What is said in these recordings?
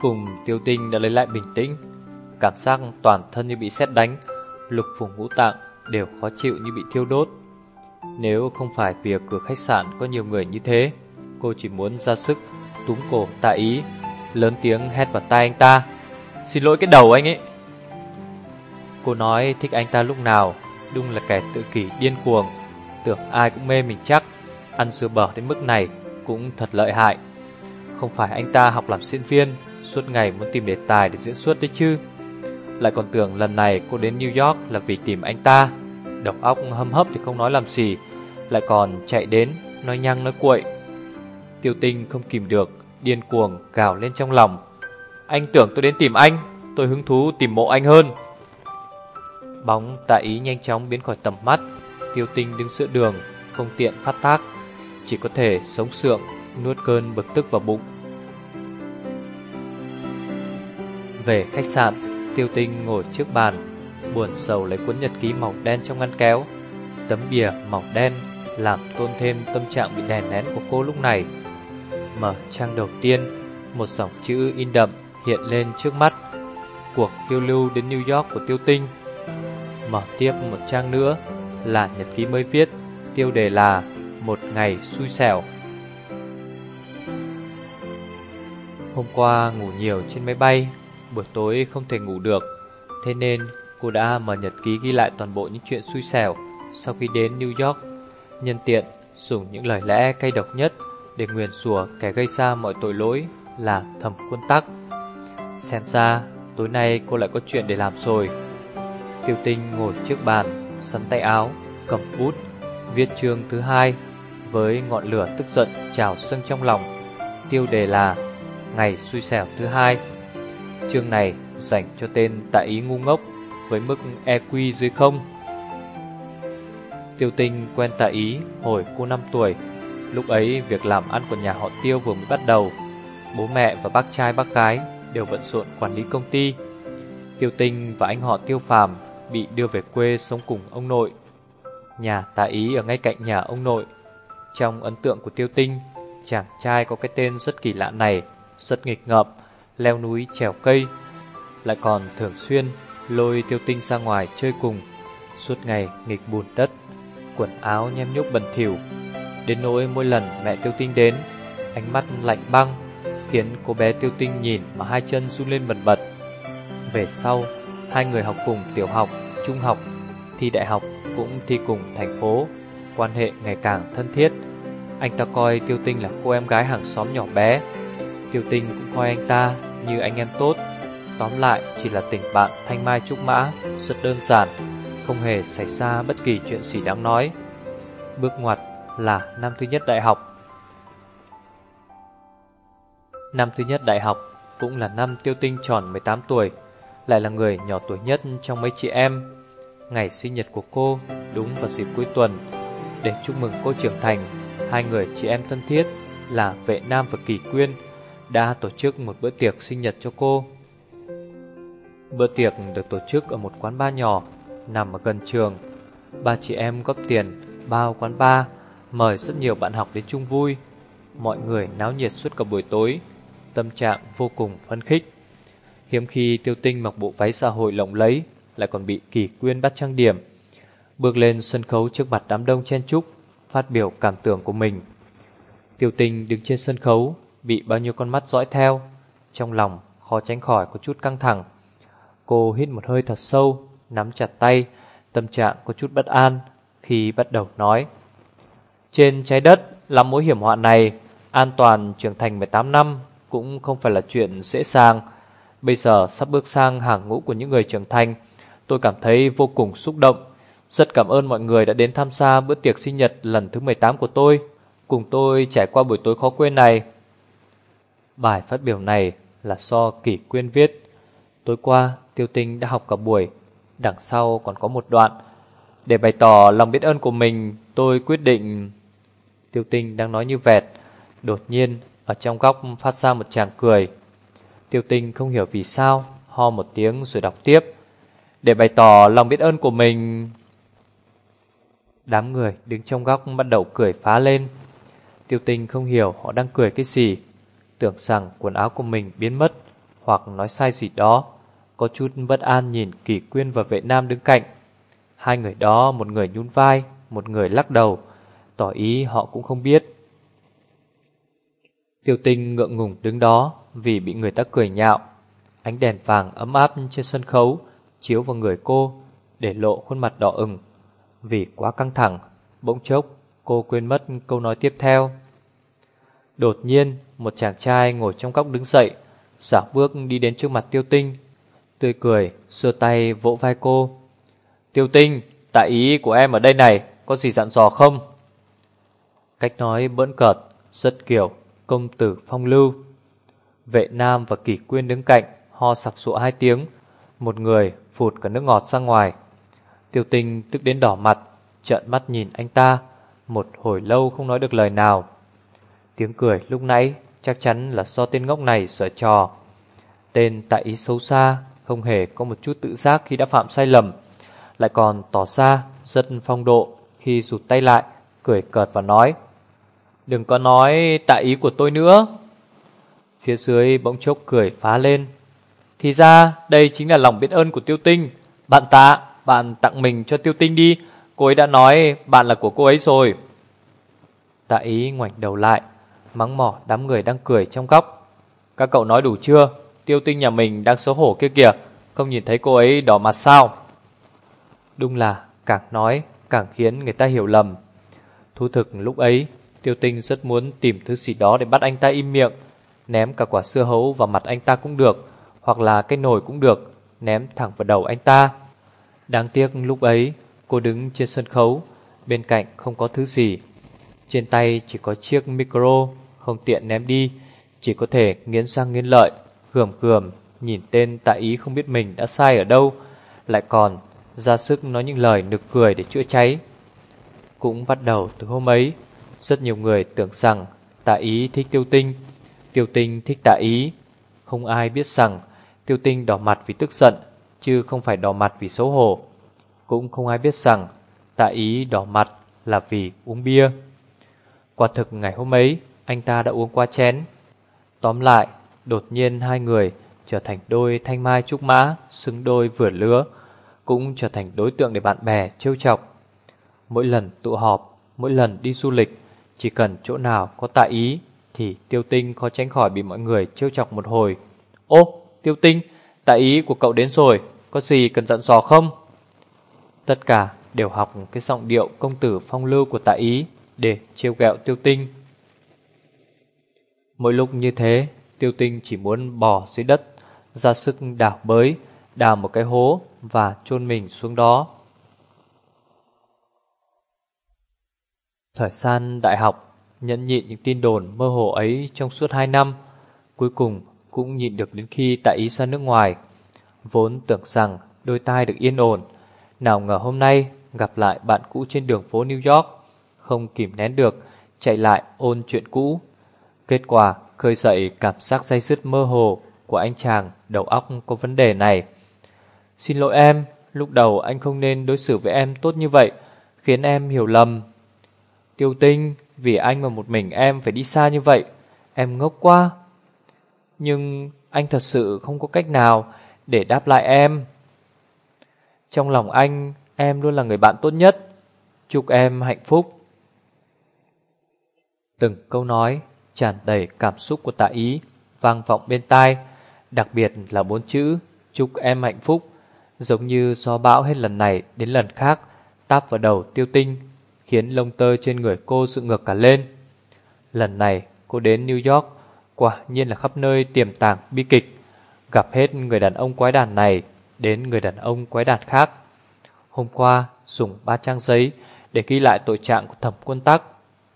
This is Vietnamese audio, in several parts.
cùng tiêu tinh đã lấy lại bình tĩnh. Cảm giác toàn thân như bị sét đánh, Lục phủ ngũ tạng đều khó chịu như bị thiêu đốt. Nếu không phải vì cửa khách sạn có nhiều người như thế, Cô chỉ muốn ra sức túm cổ tạ ý, Lớn tiếng hét vào tai anh ta. Xin lỗi cái đầu anh ấy. Cô nói thích anh ta lúc nào, Đúng là kẻ tự kỷ điên cuồng. Tưởng ai cũng mê mình chắc, Ăn sữa bở đến mức này Cũng thật lợi hại. Không phải anh ta học làm diễn viên Suốt ngày muốn tìm đề tài để diễn xuất đấy chứ. Lại còn tưởng lần này cô đến New York là vì tìm anh ta. Độc óc hâm hấp thì không nói làm gì, Lại còn chạy đến Nói nhăng nói cuội. Tiêu tinh không kìm được, Điên cuồng gào lên trong lòng. Anh tưởng tôi đến tìm anh, Tôi hứng thú tìm mộ anh hơn. Bóng tạ ý nhanh chóng biến khỏi tầm mắt, Tiêu tinh đứng giữa đường, Không tiện phát tác, Chỉ có thể sống sượng, Nuốt cơn bực tức vào bụng. Về khách sạn, tiêu tinh ngồi trước bàn, buồn sầu lấy cuốn nhật ký màu đen trong ngăn kéo. Tấm bìa màu đen làm tôn thêm tâm trạng bị đè nén của cô lúc này. Mở trang đầu tiên, một dòng chữ in đậm hiện lên trước mắt. Cuộc phiêu lưu đến New York của tiêu tinh. Mở tiếp một trang nữa là nhật ký mới viết, tiêu đề là Một ngày xui xẻo. Hôm qua ngủ nhiều trên máy bay Buổi tối không thể ngủ được. Thế nên, cô đã mở nhật ký ghi lại toàn bộ những chuyện xui xẻo Sau khi đến New York. Nhân tiện, dùng những lời lẽ cay độc nhất Để nguyền rủa kẻ gây ra mọi tội lỗi là thẩm quân tắc. Xem ra, tối nay cô lại có chuyện để làm rồi. Tiêu tinh ngồi trước bàn, Sắn tay áo, Cầm bút, Viết chương thứ hai Với ngọn lửa tức giận trào sân trong lòng. Tiêu đề là Ngày xui xẻo thứ hai. Chương này dành cho tên tại ý ngu ngốc với mức EQ dưới không. Tiêu tinh quen tạ ý hồi cô 5 tuổi. Lúc ấy việc làm ăn của nhà họ Tiêu vừa mới bắt đầu. Bố mẹ và bác trai bác gái đều bận rộn quản lý công ty. Tiêu tinh và anh họ Tiêu Phàm bị đưa về quê sống cùng ông nội. Nhà tạ ý ở ngay cạnh nhà ông nội. Trong ấn tượng của Tiêu tinh, chàng trai có cái tên rất kỳ lạ này, rất nghịch ngợm leo núi trèo cây, lại còn thường xuyên lôi tiêu tinh ra ngoài chơi cùng, suốt ngày nghịch bùn đất, quần áo nhem nhúc bẩn thỉu. Đến nỗi mỗi lần mẹ tiêu tinh đến, ánh mắt lạnh băng, khiến cô bé tiêu tinh nhìn mà hai chân run lên bần bật. Về sau, hai người học cùng tiểu học, trung học, thi đại học cũng thi cùng thành phố, quan hệ ngày càng thân thiết. Anh ta coi tiêu tinh là cô em gái hàng xóm nhỏ bé, Tiêu tinh cũng coi anh ta như anh em tốt. Tóm lại, chỉ là tình bạn thanh mai trúc mã, Rất đơn giản, Không hề xảy ra bất kỳ chuyện gì đáng nói. Bước ngoặt là năm thứ nhất đại học. Năm thứ nhất đại học cũng là năm tiêu tinh tròn 18 tuổi, Lại là người nhỏ tuổi nhất trong mấy chị em. Ngày sinh nhật của cô đúng vào dịp cuối tuần. Để chúc mừng cô trưởng thành, Hai người chị em thân thiết là Vệ Nam và Kỳ Quyên đã tổ chức một bữa tiệc sinh nhật cho cô. Bữa tiệc được tổ chức ở một quán bar nhỏ nằm ở gần trường. Ba chị em góp tiền bao quán bar, mời rất nhiều bạn học đến chung vui. Mọi người náo nhiệt suốt cả buổi tối, tâm trạng vô cùng phấn khích. Hiếm khi Tiêu Tinh mặc bộ váy xã hội lộng lẫy, lại còn bị Kỳ Quyên bắt trang điểm. Bước lên sân khấu trước mặt đám đông chen chúc, phát biểu cảm tưởng của mình. Tiêu Tinh đứng trên sân khấu, bị bao nhiêu con mắt dõi theo. Trong lòng khó tránh khỏi có chút căng thẳng. Cô hít một hơi thật sâu, nắm chặt tay, tâm trạng có chút bất an khi bắt đầu nói. Trên trái đất là mối hiểm họa này, an toàn trưởng thành 18 năm cũng không phải là chuyện dễ dàng. Bây giờ sắp bước sang hàng ngũ của những người trưởng thành, tôi cảm thấy vô cùng xúc động. Rất cảm ơn mọi người đã đến tham gia bữa tiệc sinh nhật lần thứ 18 của tôi. Cùng tôi trải qua buổi tối khó quên này. Bài phát biểu này là do Kỷ Quyên viết. Tối qua, Tiêu Tinh đã học cả buổi, đằng sau còn có một đoạn. Để bày tỏ lòng biết ơn của mình, tôi quyết định... Tiêu Tinh đang nói như vẹt, đột nhiên ở trong góc phát ra một tràng cười. Tiêu Tinh không hiểu vì sao, ho một tiếng rồi đọc tiếp. Để bày tỏ lòng biết ơn của mình... Đám người đứng trong góc bắt đầu cười phá lên. Tiêu Tinh không hiểu họ đang cười cái gì, tưởng rằng quần áo của mình biến mất hoặc nói sai gì đó. Có chút bất an nhìn Kỳ Quyên và vệ nam đứng cạnh. Hai người đó, một người nhún vai, một người lắc đầu, tỏ ý họ cũng không biết. Tiêu tinh ngượng ngùng đứng đó vì bị người ta cười nhạo. Ánh đèn vàng ấm áp trên sân khấu chiếu vào người cô để lộ khuôn mặt đỏ ửng. Vì quá căng thẳng, bỗng chốc cô quên mất câu nói tiếp theo. Đột nhiên, một chàng trai ngồi trong góc đứng dậy, dạo bước đi đến trước mặt tiêu tinh. Tươi cười, xưa tay vỗ vai cô. Tiêu tinh, tại ý của em ở đây này, có gì dặn dò không? Cách nói bỡn cợt, rất kiểu, công tử phong lưu. Vệ nam và kỷ quyên đứng cạnh, ho sặc sụa hai tiếng. Một người phụt cả nước ngọt ra ngoài. Tiêu tinh tức đến đỏ mặt, trợn mắt nhìn anh ta, một hồi lâu không nói được lời nào. Tiếng cười lúc nãy chắc chắn là do tên ngốc này sợ trò. Tên tại ý xấu xa, không hề có một chút tự giác khi đã phạm sai lầm, lại còn tỏ ra rất phong độ khi rụt tay lại, cười cợt và nói Đừng có nói tại ý của tôi nữa. Phía dưới bỗng chốc cười phá lên. Thì ra đây chính là lòng biết ơn của tiêu tinh. Bạn tạ, bạn tặng mình cho tiêu tinh đi. Cô ấy đã nói bạn là của cô ấy rồi. Tạ ý ngoảnh đầu lại, mắng mỏ đám người đang cười trong góc. Các cậu nói đủ chưa? Tiêu tinh nhà mình đang xấu hổ kia kìa. Không nhìn thấy cô ấy đỏ mặt sao? Đúng là càng nói càng khiến người ta hiểu lầm. Thú thực lúc ấy, tiêu tinh rất muốn tìm thứ gì đó để bắt anh ta im miệng. Ném cả quả sưa hấu vào mặt anh ta cũng được, hoặc là cái nồi cũng được, ném thẳng vào đầu anh ta. Đáng tiếc lúc ấy, cô đứng trên sân khấu, bên cạnh không có thứ gì. Trên tay chỉ có chiếc micro, không tiện ném đi, chỉ có thể nghiến răng nghiến lợi, gườm gườm, nhìn tên tại ý không biết mình đã sai ở đâu, lại còn ra sức nói những lời nực cười để chữa cháy. Cũng bắt đầu từ hôm ấy, rất nhiều người tưởng rằng tạ ý thích tiêu tinh, tiêu tinh thích tạ ý. Không ai biết rằng tiêu tinh đỏ mặt vì tức giận, chứ không phải đỏ mặt vì xấu hổ. Cũng không ai biết rằng tạ ý đỏ mặt là vì uống bia. Quả thực ngày hôm ấy, anh ta đã uống qua chén. Tóm lại, đột nhiên hai người trở thành đôi thanh mai trúc mã, xứng đôi vừa lứa, cũng trở thành đối tượng để bạn bè trêu chọc. Mỗi lần tụ họp, mỗi lần đi du lịch, chỉ cần chỗ nào có tạ ý thì tiêu tinh khó tránh khỏi bị mọi người trêu chọc một hồi. Ô, tiêu tinh, tạ ý của cậu đến rồi, có gì cần dặn dò không? Tất cả đều học cái giọng điệu công tử phong lưu của tạ ý để trêu ghẹo tiêu tinh. Mỗi lúc như thế, tiêu tinh chỉ muốn bò dưới đất, ra sức đào bới, đào một cái hố và chôn mình xuống đó. Thời gian đại học nhẫn nhịn những tin đồn mơ hồ ấy trong suốt hai năm, cuối cùng cũng nhịn được đến khi tại ý ra nước ngoài. Vốn tưởng rằng đôi tai được yên ổn, nào ngờ hôm nay gặp lại bạn cũ trên đường phố New York, không kìm nén được, chạy lại ôn chuyện cũ. Kết quả khơi dậy cảm giác say dứt mơ hồ của anh chàng đầu óc có vấn đề này. Xin lỗi em, lúc đầu anh không nên đối xử với em tốt như vậy, khiến em hiểu lầm. Tiêu tinh, vì anh mà một mình em phải đi xa như vậy, em ngốc quá. Nhưng anh thật sự không có cách nào để đáp lại em. Trong lòng anh, em luôn là người bạn tốt nhất. Chúc em hạnh phúc. Từng câu nói tràn đầy cảm xúc của tạ ý vang vọng bên tai, đặc biệt là bốn chữ chúc em hạnh phúc, giống như gió bão hết lần này đến lần khác táp vào đầu tiêu tinh khiến lông tơ trên người cô dựng ngược cả lên. Lần này cô đến New York, quả nhiên là khắp nơi tiềm tàng bi kịch, gặp hết người đàn ông quái đàn này đến người đàn ông quái đàn khác. Hôm qua dùng ba trang giấy để ghi lại tội trạng của thẩm quân tắc.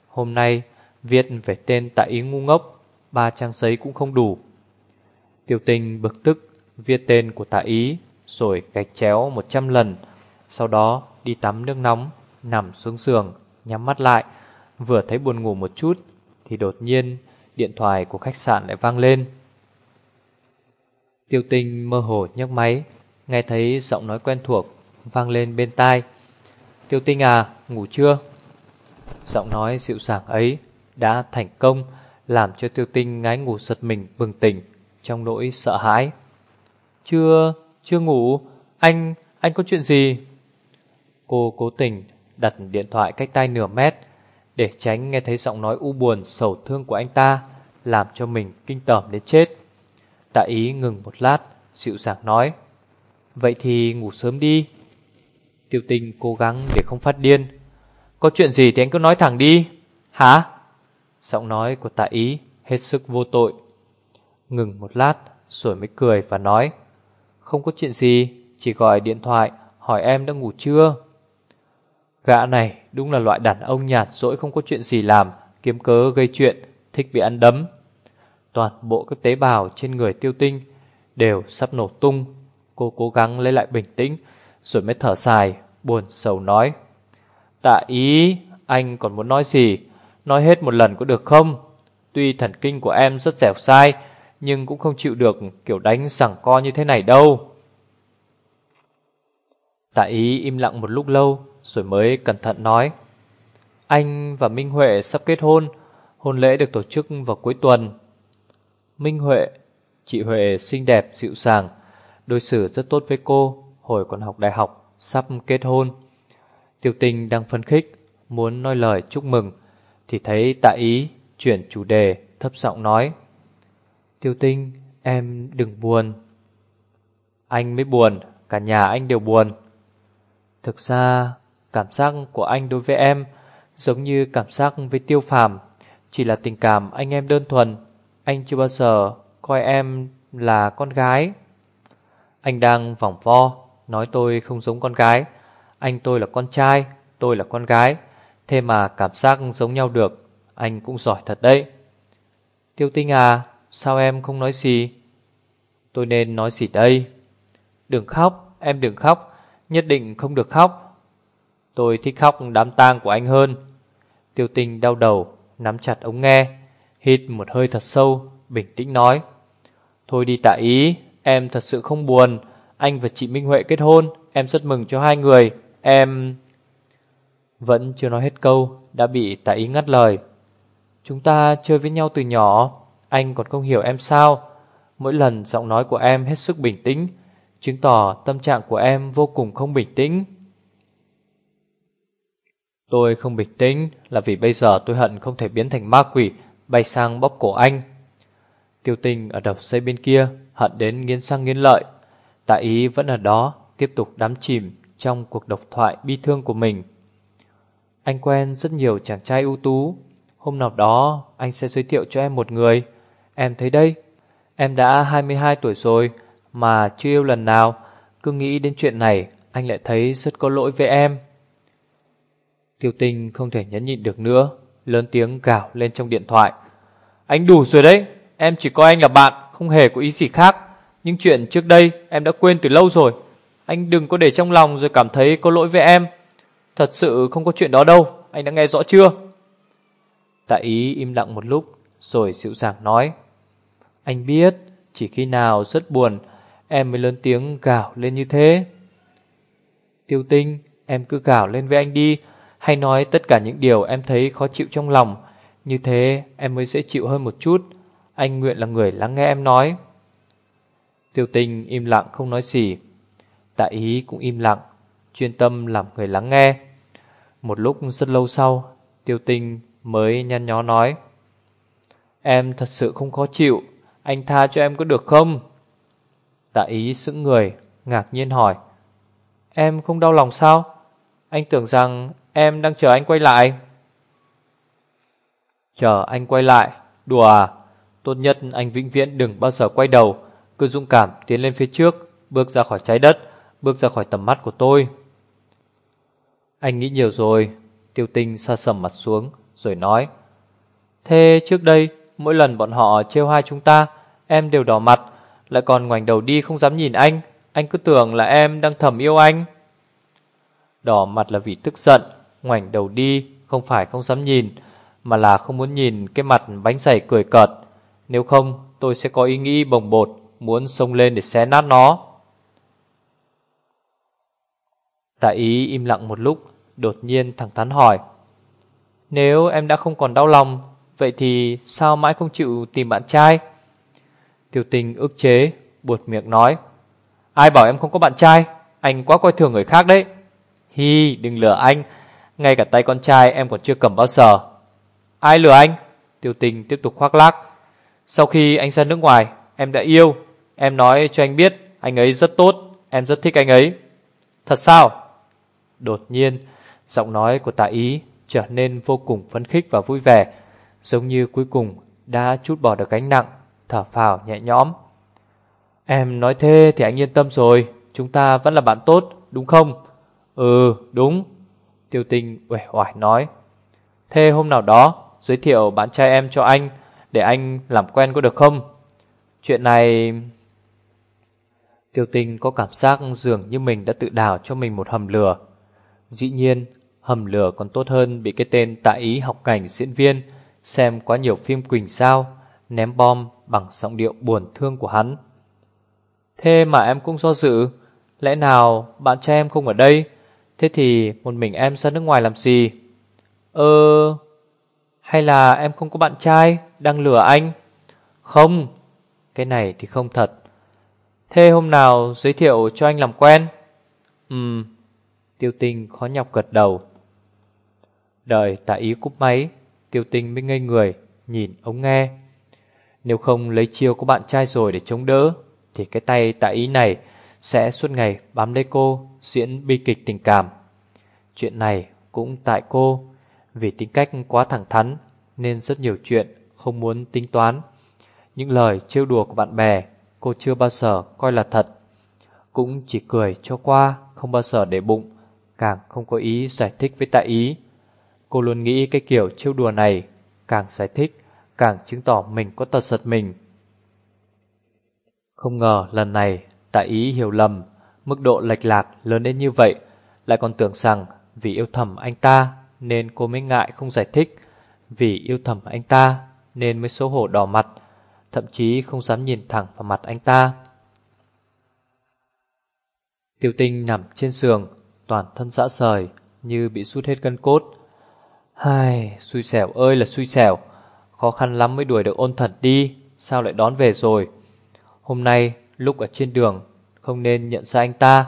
Hôm nay viết về tên tại ý ngu ngốc, ba trang giấy cũng không đủ. Tiêu tinh bực tức viết tên của tạ ý rồi gạch chéo 100 lần, sau đó đi tắm nước nóng, nằm xuống giường, nhắm mắt lại, vừa thấy buồn ngủ một chút thì đột nhiên điện thoại của khách sạn lại vang lên. Tiêu tinh mơ hồ nhấc máy, nghe thấy giọng nói quen thuộc vang lên bên tai. Tiêu tinh à, ngủ chưa? Giọng nói dịu dàng ấy đã thành công làm cho tiêu tinh ngái ngủ giật mình bừng tỉnh trong nỗi sợ hãi. Chưa, chưa ngủ, anh, anh có chuyện gì? Cô cố tình đặt điện thoại cách tay nửa mét để tránh nghe thấy giọng nói u buồn sầu thương của anh ta làm cho mình kinh tởm đến chết. Tạ ý ngừng một lát, dịu dàng nói Vậy thì ngủ sớm đi Tiêu tinh cố gắng để không phát điên Có chuyện gì thì anh cứ nói thẳng đi Hả? Giọng nói của tạ ý hết sức vô tội. Ngừng một lát, rồi mới cười và nói, Không có chuyện gì, Chỉ gọi điện thoại, hỏi em đã ngủ chưa? Gã này đúng là loại đàn ông nhạt dỗi không có chuyện gì làm, Kiếm cớ gây chuyện, Thích bị ăn đấm. Toàn bộ các tế bào trên người tiêu tinh Đều sắp nổ tung. Cô cố gắng lấy lại bình tĩnh, Rồi mới thở dài, Buồn sầu nói, Tạ ý, anh còn muốn nói gì? Nói hết một lần có được không? Tuy thần kinh của em rất dẻo sai Nhưng cũng không chịu được kiểu đánh sẵn co như thế này đâu. Tạ ý im lặng một lúc lâu Rồi mới cẩn thận nói. Anh và Minh Huệ sắp kết hôn Hôn lễ được tổ chức vào cuối tuần. Minh Huệ Chị Huệ xinh đẹp, dịu dàng Đối xử rất tốt với cô Hồi còn học đại học Sắp kết hôn. Tiêu tình đang phấn khích Muốn nói lời chúc mừng. Thì thấy tạ ý chuyển chủ đề, Thấp giọng nói, Tiêu tinh, em đừng buồn. Anh mới buồn, Cả nhà anh đều buồn. Thực ra, cảm giác của anh đối với em Giống như cảm giác với tiêu phàm, Chỉ là tình cảm anh em đơn thuần. Anh chưa bao giờ coi em là con gái. Anh đang vòng vo, Nói tôi không giống con gái. Anh tôi là con trai, Tôi là con gái. Thế mà cảm giác giống nhau được, Anh cũng giỏi thật đấy. Tiêu tinh à Sao em không nói gì? Tôi nên nói gì đây? Đừng khóc, Em đừng khóc, Nhất định không được khóc. Tôi thích khóc đám tang của anh hơn. Tiêu tinh đau đầu, Nắm chặt ống nghe, Hít một hơi thật sâu, Bình tĩnh nói. Thôi đi tạ ý, Em thật sự không buồn. Anh và chị Minh Huệ kết hôn, Em rất mừng cho hai người. Em... Vẫn chưa nói hết câu Đã bị tạ ý ngắt lời Chúng ta chơi với nhau từ nhỏ Anh còn không hiểu em sao Mỗi lần giọng nói của em hết sức bình tĩnh Chứng tỏ tâm trạng của em vô cùng không bình tĩnh Tôi không bình tĩnh là vì bây giờ tôi hận không thể biến thành ma quỷ bay sang bóp cổ anh. Tiêu tình ở đầu dây bên kia hận đến nghiến răng nghiến lợi. Tạ ý vẫn ở đó, tiếp tục đắm chìm trong cuộc độc thoại bi thương của mình. Anh quen rất nhiều chàng trai ưu tú. Hôm nào đó anh sẽ giới thiệu cho em một người. Em thấy đây, em đã 22 tuổi rồi mà chưa yêu lần nào. Cứ nghĩ đến chuyện này, anh lại thấy rất có lỗi với em. Tiêu tinh không thể nhẫn nhịn được nữa, lớn tiếng gào lên trong điện thoại. Anh đủ rồi đấy, em chỉ coi anh là bạn, không hề có ý gì khác. Nhưng chuyện trước đây em đã quên từ lâu rồi. Anh đừng có để trong lòng rồi cảm thấy có lỗi với em. Thật sự không có chuyện đó đâu, anh đã nghe rõ chưa? Tạ ý im lặng một lúc rồi dịu dàng nói. Anh biết, chỉ khi nào rất buồn em mới lớn tiếng gào lên như thế. Tiêu tinh, em cứ gào lên với anh đi, hay nói tất cả những điều em thấy khó chịu trong lòng. Như thế em mới dễ chịu hơn một chút. Anh nguyện là người lắng nghe em nói Tiêu tinh im lặng không nói gì Tạ ý cũng im lặng Chuyên tâm làm người lắng nghe. Một lúc rất lâu sau, Tiêu tinh mới nhăn nhó nói, Em thật sự không khó chịu, Anh tha cho em có được không? Tạ ý sững người, Ngạc nhiên hỏi, Em không đau lòng sao? Anh tưởng rằng em đang chờ anh quay lại. Chờ anh quay lại? Đùa à? Tốt nhất anh vĩnh viễn đừng bao giờ quay đầu, Cứ dũng cảm tiến lên phía trước, Bước ra khỏi trái đất, Bước ra khỏi tầm mắt của tôi. Anh nghĩ nhiều rồi. Tiêu tinh xa sầm mặt xuống, Rồi nói, Thế trước đây, Mỗi lần bọn họ trêu hai chúng ta, Em đều đỏ mặt, Lại còn ngoảnh đầu đi không dám nhìn anh. Anh cứ tưởng là em đang thầm yêu anh. Đỏ mặt là vì tức giận, Ngoảnh đầu đi Không phải không dám nhìn, Mà là không muốn nhìn cái mặt bánh dày cười cợt. Nếu không, tôi sẽ có ý nghĩ bồng bột, Muốn xông lên để xé nát nó. Tạ ý im lặng một lúc Đột nhiên thẳng thắn hỏi, Nếu em đã không còn đau lòng, Vậy thì sao mãi không chịu tìm bạn trai? Tiểu tình ức chế, Buột miệng nói, Ai bảo em không có bạn trai? Anh quá coi thường người khác đấy. Hi, đừng lừa anh. Ngay cả tay con trai em còn chưa cầm bao giờ. Ai lừa anh? Tiểu tình tiếp tục khoác lác, Sau khi anh ra nước ngoài, Em đã yêu. Em nói cho anh biết, Anh ấy rất tốt. Em rất thích anh ấy. Thật sao? Đột nhiên Giọng nói của tạ ý trở nên vô cùng phấn khích và vui vẻ, Giống như cuối cùng đã chút bỏ được gánh nặng, Thở phào nhẹ nhõm. Em nói thế thì anh yên tâm rồi, Chúng ta vẫn là bạn tốt, đúng không? Ừ đúng, Tiêu tinh uể oải nói. Thế hôm nào đó, Giới thiệu bạn trai em cho anh, Để anh làm quen có được không? Chuyện này Tiêu tinh có cảm giác dường như mình đã tự đào cho mình một hầm lửa. Dĩ nhiên, Hầm lửa còn tốt hơn bị cái tên tại ý học cảnh diễn viên, Xem quá nhiều phim quỳnh sao, Ném bom bằng giọng điệu buồn thương của hắn. Thế mà em cũng do dự, Lẽ nào bạn trai em không ở đây? Thế thì một mình em ra nước ngoài làm gì? Ơ Hay là em không có bạn trai Đang lừa anh? Không, Cái này thì không thật. Thế hôm nào giới thiệu cho anh làm quen? Ừm Tiêu tinh khó nhọc gật đầu. Đợi tạ ý cúp máy, Tiêu tinh mới ngây người, Nhìn ống nghe. Nếu không lấy chiêu của bạn trai rồi để chống đỡ, Thì cái tay tạ ý này Sẽ suốt ngày bám lấy cô, Diễn bi kịch tình cảm. Chuyện này cũng tại cô, Vì tính cách quá thẳng thắn Nên rất nhiều chuyện không muốn tính toán. Những lời trêu đùa của bạn bè Cô chưa bao giờ coi là thật. Cũng chỉ cười cho qua, Không bao giờ để bụng. Càng không có ý giải thích với tại ý. Cô luôn nghĩ cái kiểu trêu đùa này Càng giải thích, Càng chứng tỏ mình có tật giật mình. Không ngờ lần này Tại ý hiểu lầm, Mức độ lệch lạc lớn đến như vậy, Lại còn tưởng rằng vì yêu thầm anh ta Nên cô mới ngại không giải thích. Vì yêu thầm anh ta Nên mới xấu hổ đỏ mặt, Thậm chí không dám nhìn thẳng vào mặt anh ta. Tiêu tinh nằm trên giường Toàn thân xã sời Như bị sút hết gân cốt. Hai, xui xẻo ơi là xui xẻo. Khó khăn lắm mới đuổi được ôn thật đi Sao lại đón về rồi? Hôm nay lúc ở trên đường Không nên nhận ra anh ta.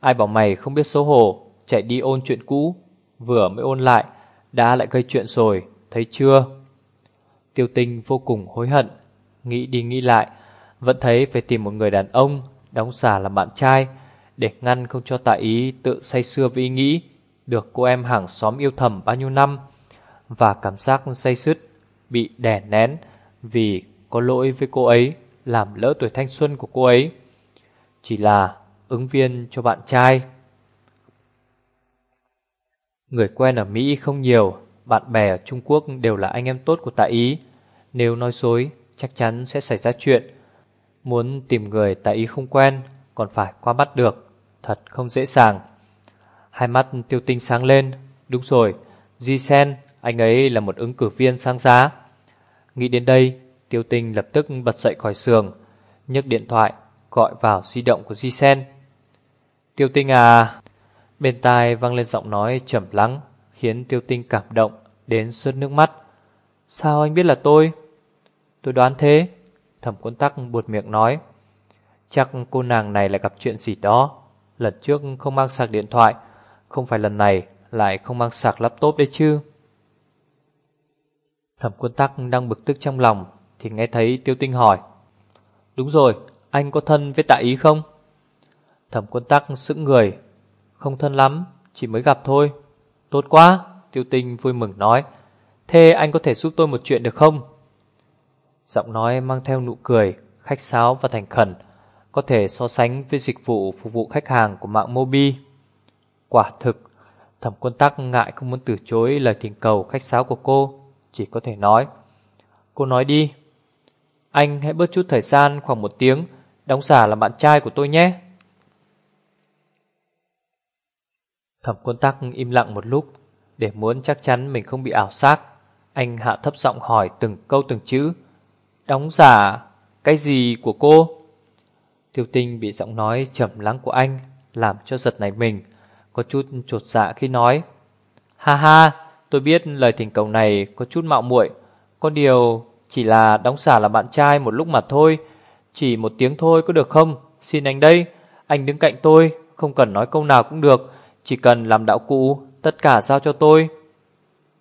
Ai bảo mày không biết xấu hổ Chạy đi ôn chuyện cũ. Vừa mới ôn lại Đã lại gây chuyện rồi Thấy chưa? Tiêu tinh vô cùng hối hận Nghĩ đi nghĩ lại Vẫn thấy phải tìm một người đàn ông Đóng giả làm bạn trai. Để ngăn không cho tạ ý tự say xưa với ý nghĩ Được cô em hàng xóm yêu thầm bao nhiêu năm Và cảm giác say sứt, Bị đè nén Vì có lỗi với cô ấy, Làm lỡ tuổi thanh xuân của cô ấy. Chỉ là ứng viên cho bạn trai. Người quen ở Mỹ không nhiều, Bạn bè ở Trung Quốc đều là anh em tốt của tạ ý. Nếu nói dối, chắc chắn sẽ xảy ra chuyện. Muốn tìm người tạ ý không quen còn phải qua mắt được Thật không dễ dàng. Hai mắt tiêu tinh sáng lên. Đúng rồi, Di Sen Anh ấy là một ứng cử viên sáng giá. Nghĩ đến đây Tiêu tinh lập tức bật dậy khỏi giường nhấc điện thoại gọi vào di động của Di Sen. Tiêu tinh à. Bên tai vang lên giọng nói trầm lắng Khiến tiêu tinh cảm động Đến sướt nước mắt. Sao anh biết là tôi? Tôi đoán thế Thẩm quân tắc buột miệng nói. Chắc cô nàng này lại gặp chuyện gì đó. Lần trước không mang sạc điện thoại. Không phải lần này, Lại không mang sạc laptop đấy chứ. Thẩm quân tắc đang bực tức trong lòng, Thì nghe thấy tiêu tinh hỏi. Đúng rồi, Anh có thân với tạ ý không? Thẩm quân tắc sững người. Không thân lắm, Chỉ mới gặp thôi. Tốt quá, Tiêu tinh vui mừng nói. Thế anh có thể giúp tôi một chuyện được không? Giọng nói mang theo nụ cười, Khách sáo và thành khẩn. Có thể so sánh với dịch vụ phục vụ khách hàng của mạng Mobi. Quả thực, Thẩm quân tắc ngại không muốn từ chối lời thỉnh cầu khách sáo của cô, Chỉ có thể nói, Cô nói đi, Anh hãy bớt chút thời gian khoảng một tiếng, Đóng giả là bạn trai của tôi nhé. Thẩm quân tắc im lặng một lúc, Để muốn chắc chắn mình không bị ảo giác, Anh hạ thấp giọng hỏi từng câu từng chữ, Đóng giả, Cái gì của cô? Tiêu tinh bị giọng nói trầm lắng của anh Làm cho giật nảy mình, Có chút trột dạ khi nói, Ha ha, Tôi biết lời thỉnh cầu này có chút mạo muội, Có điều chỉ là đóng giả là bạn trai một lúc mà thôi, Chỉ một tiếng thôi có được không? Xin anh đây, Anh đứng cạnh tôi, Không cần nói câu nào cũng được, Chỉ cần làm đạo cụ, Tất cả giao cho tôi.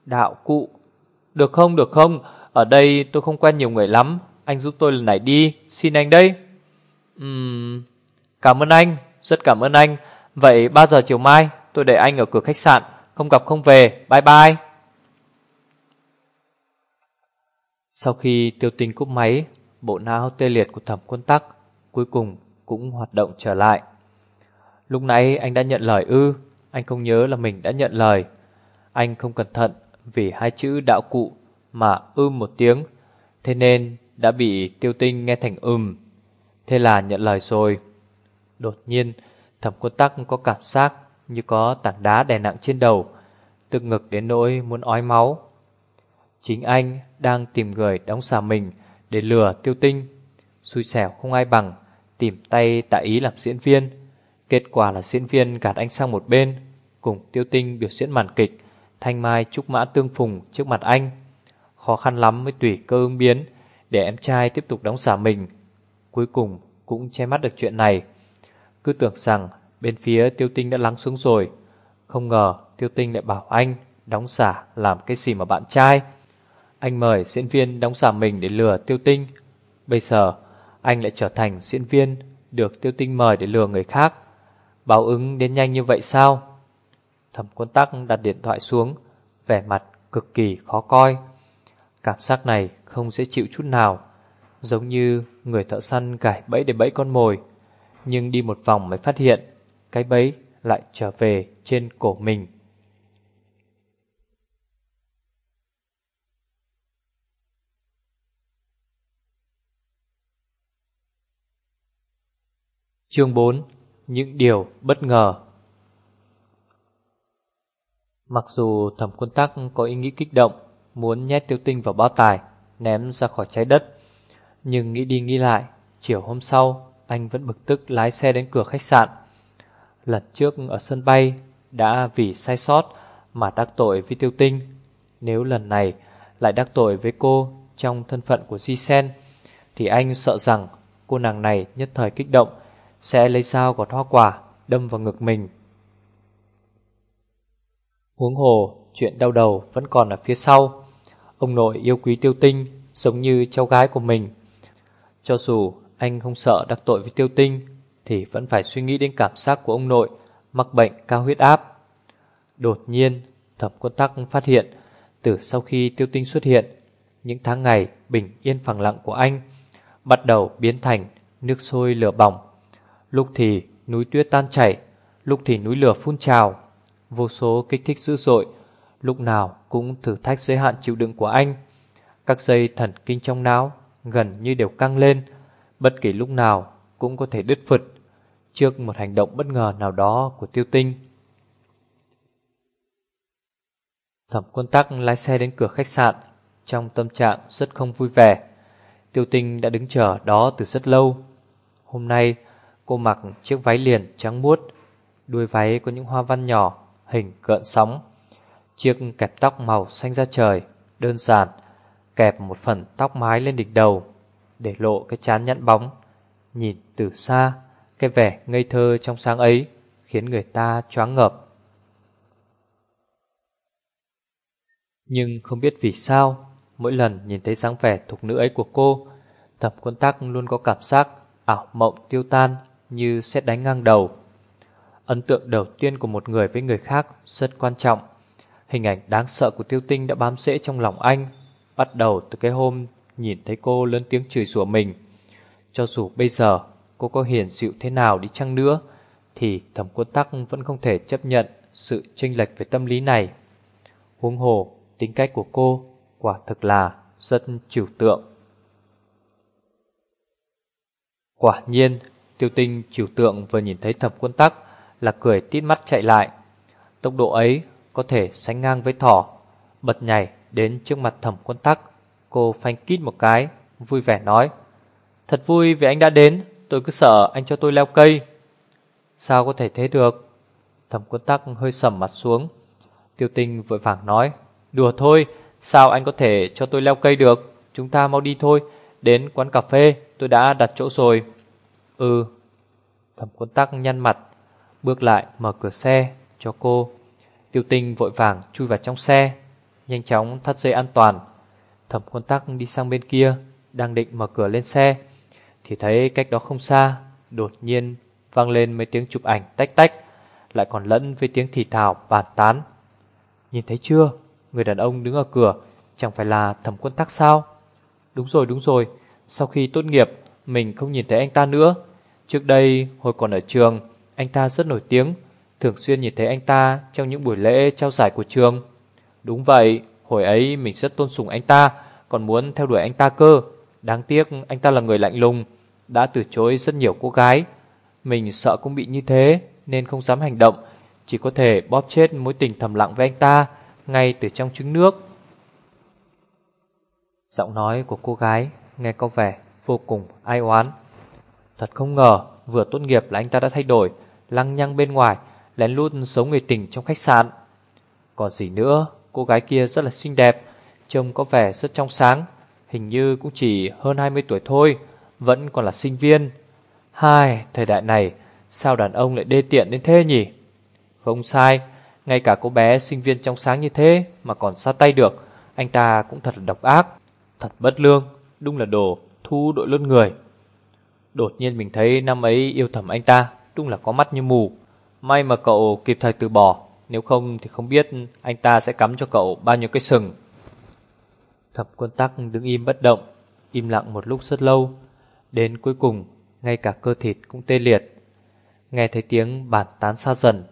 Đạo cụ? Được không được không? Ở đây tôi không quen nhiều người lắm, Anh giúp tôi lần này đi, Xin anh đây. Uhm, Cảm ơn anh Rất cảm ơn anh. Vậy 3 giờ chiều mai tôi để anh ở cửa khách sạn. Không gặp không về. Bye bye. Sau khi tiêu tinh cúp máy Bộ não tê liệt của thẩm quân tắc Cuối cùng cũng hoạt động trở lại. Lúc nãy anh đã nhận lời ư? Anh không nhớ là mình đã nhận lời. Anh không cẩn thận Vì hai chữ đạo cụ Mà ư một tiếng Thế nên đã bị tiêu tinh nghe thành ừm. Thế là nhận lời rồi. Đột nhiên, Thẩm quân tắc có cảm giác Như có tảng đá đè nặng trên đầu, Tức ngực đến nỗi muốn ói máu. Chính anh đang tìm người đóng xà mình Để lừa tiêu tinh. Xui xẻo không ai bằng, Tìm tay tại ý làm diễn viên. Kết quả là diễn viên gạt anh sang một bên, Cùng tiêu tinh biểu diễn màn kịch Thanh mai trúc mã tương phùng trước mặt anh. Khó khăn lắm mới tùy cơ ứng biến, Để em trai tiếp tục đóng giả mình. Cuối cùng cũng che mắt được chuyện này. Cứ tưởng rằng bên phía tiêu tinh đã lắng xuống rồi, Không ngờ tiêu tinh lại bảo anh Đóng giả làm cái gì mà bạn trai. Anh mời diễn viên đóng giả mình để lừa tiêu tinh. Bây giờ, anh lại trở thành diễn viên Được tiêu tinh mời để lừa người khác. Báo ứng đến nhanh như vậy sao? Thẩm quân tắc đặt điện thoại xuống, Vẻ mặt cực kỳ khó coi. Cảm giác này không dễ chịu chút nào. Giống như người thợ săn cải bẫy để bẫy con mồi, Nhưng đi một vòng mới phát hiện Cái bẫy lại trở về trên cổ mình. Chương 4 Những điều bất ngờ. Mặc dù thẩm quân tắc có ý nghĩ kích động, Muốn nhét tiêu tinh vào bao tài Ném ra khỏi trái đất nhưng nghĩ đi nghĩ lại, Chiều hôm sau, Anh vẫn bực tức lái xe đến cửa khách sạn. Lần trước ở sân bay, Đã vì sai sót Mà đắc tội với tiêu tinh. Nếu lần này lại đắc tội với cô Trong thân phận của Di Sen, Thì anh sợ rằng Cô nàng này nhất thời kích động, Sẽ lấy dao gọt hoa quả, Đâm vào ngực mình. Huống hồ, Chuyện đau đầu vẫn còn ở phía sau. Ông nội yêu quý tiêu tinh Giống như cháu gái của mình cho dù anh không sợ đắc tội với tiêu tinh, Thì vẫn phải suy nghĩ đến cảm giác của ông nội Mắc bệnh cao huyết áp. Đột nhiên, Thẩm quân tắc phát hiện, Từ sau khi tiêu tinh xuất hiện, Những tháng ngày bình yên phẳng lặng của anh Bắt đầu biến thành Nước sôi lửa bỏng. Lúc thì núi tuyết tan chảy, Lúc thì núi lửa phun trào, Vô số kích thích dữ dội, Lúc nào cũng thử thách giới hạn chịu đựng của anh. Các dây thần kinh trong não gần như đều căng lên, bất kỳ lúc nào cũng có thể đứt phật trước một hành động bất ngờ nào đó của tiêu tinh. Thẩm quân tắc lái xe đến cửa khách sạn, trong tâm trạng rất không vui vẻ. Tiêu tinh đã đứng chờ đó từ rất lâu. Hôm nay, cô mặc chiếc váy liền trắng muốt, đuôi váy có những hoa văn nhỏ, hình gợn sóng. Chiếc kẹp tóc màu xanh da trời, đơn giản, kẹp một phần tóc mái lên đỉnh đầu, để lộ cái chán nhẵn bóng. Nhìn từ xa, cái vẻ ngây thơ trong sáng ấy khiến người ta choáng ngợp. Nhưng không biết vì sao, mỗi lần nhìn thấy dáng vẻ thục nữ ấy của cô, thập quân tắc luôn có cảm giác ảo mộng tiêu tan như xét đánh ngang đầu. Ấn tượng đầu tiên của một người với người khác rất quan trọng. Hình ảnh đáng sợ của tiêu tinh đã bám rễ trong lòng anh Bắt đầu từ cái hôm nhìn thấy cô lớn tiếng chửi rủa mình. Cho dù bây giờ cô có hiền dịu thế nào đi chăng nữa, thì thẩm quân tắc vẫn không thể chấp nhận sự chênh lệch về tâm lý này. Huống hồ, tính cách của cô quả thực là rất trừu tượng. Quả nhiên, tiêu tinh trừu tượng vừa nhìn thấy thẩm quân tắc là cười tít mắt chạy lại. Tốc độ ấy có thể sánh ngang với thỏ, bật nhảy đến trước mặt thẩm quân tắc. Cô phanh kít một cái, vui vẻ nói. Thật vui vì anh đã đến, tôi cứ sợ anh cho tôi leo cây. Sao có thể thế được? Thẩm quân tắc hơi sầm mặt xuống. Tiêu tinh vội vàng nói. Đùa thôi, sao anh có thể cho tôi leo cây được? Chúng ta mau đi thôi, đến quán cà phê, tôi đã đặt chỗ rồi. Ừ. Thẩm quân tắc nhăn mặt, bước lại mở cửa xe cho cô. Tiêu tinh vội vàng chui vào trong xe, nhanh chóng thắt dây an toàn. Thẩm quân tắc đi sang bên kia, đang định mở cửa lên xe, thì thấy cách đó không xa, đột nhiên vang lên mấy tiếng chụp ảnh tách tách, lại còn lẫn với tiếng thì thào bàn tán. Nhìn thấy chưa? Người đàn ông đứng ở cửa, chẳng phải là thẩm quân tắc sao? Đúng rồi, đúng rồi, sau khi tốt nghiệp, mình không nhìn thấy anh ta nữa. Trước đây, hồi còn ở trường, anh ta rất nổi tiếng, thường xuyên nhìn thấy anh ta trong những buổi lễ trao giải của trường. Đúng vậy, hồi ấy mình rất tôn sùng anh ta, còn muốn theo đuổi anh ta cơ. Đáng tiếc anh ta là người lạnh lùng, đã từ chối rất nhiều cô gái. Mình sợ cũng bị như thế, nên không dám hành động, chỉ có thể bóp chết mối tình thầm lặng với anh ta, ngay từ trong trứng nước. Giọng nói của cô gái nghe có vẻ vô cùng ai oán. Thật không ngờ, vừa tốt nghiệp là anh ta đã thay đổi, lăng nhăng bên ngoài, lén lút sống người tình trong khách sạn. Còn gì nữa, cô gái kia rất là xinh đẹp, trông có vẻ rất trong sáng, hình như cũng chỉ hơn 20 tuổi thôi, vẫn còn là sinh viên. Hai, thời đại này, sao đàn ông lại đê tiện đến thế nhỉ? Không sai, ngay cả cô bé sinh viên trong sáng như thế mà còn xa tay được, anh ta cũng thật là độc ác, thật bất lương, đúng là đồ thu đội lốt người. Đột nhiên mình thấy năm ấy yêu thầm anh ta, đúng là có mắt như mù. May mà cậu kịp thời từ bỏ, nếu không thì không biết anh ta sẽ cắm cho cậu bao nhiêu cái sừng. Thập quân tắc đứng im bất động, im lặng một lúc rất lâu. Đến cuối cùng, ngay cả cơ thịt cũng tê liệt. Nghe thấy tiếng bản tán xa dần,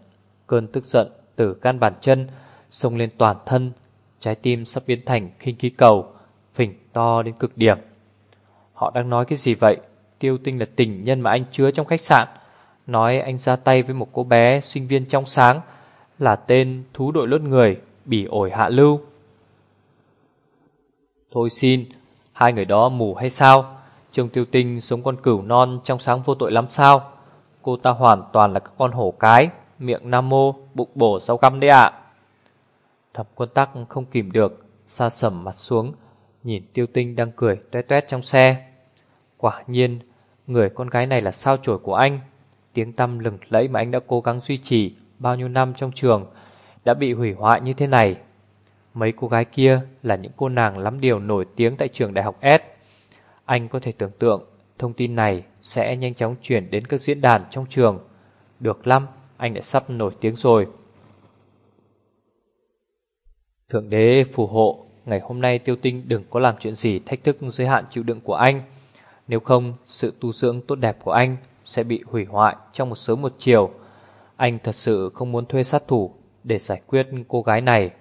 cơn tức giận từ can bàn chân xông lên toàn thân, trái tim sắp biến thành khinh khí cầu, phình to đến cực điểm. Họ đang nói cái gì vậy? Tiêu tinh là tình nhân mà anh chứa trong khách sạn. Nói anh ra tay với một cô bé sinh viên trong sáng là tên thú đội lốt người, bỉ ổi hạ lưu. Thôi xin, hai người đó mù hay sao? Trương Tiêu Tinh sống con cửu non trong sáng vô tội lắm sao? Cô ta hoàn toàn là các con hổ cái, miệng nam mô, bụng bổ sau găm đấy ạ. Thập quân tắc không kìm được, xa sầm mặt xuống, nhìn Tiêu Tinh đang cười tuét tuét trong xe. Quả nhiên, người con gái này là sao chổi của anh. Tiếng tâm lừng lẫy mà anh đã cố gắng duy trì bao nhiêu năm trong trường đã bị hủy hoại như thế này. Mấy cô gái kia là những cô nàng lắm điều nổi tiếng tại trường đại học S. Anh có thể tưởng tượng thông tin này sẽ nhanh chóng chuyển đến các diễn đàn trong trường. Được lắm, anh đã sắp nổi tiếng rồi. Thượng đế phù hộ, ngày hôm nay tiêu tinh đừng có làm chuyện gì thách thức giới hạn chịu đựng của anh. Nếu không, sự tu dưỡng tốt đẹp của anh sẽ bị hủy hoại trong một sớm một chiều. Anh thật sự không muốn thuê sát thủ để giải quyết cô gái này.